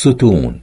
ستون.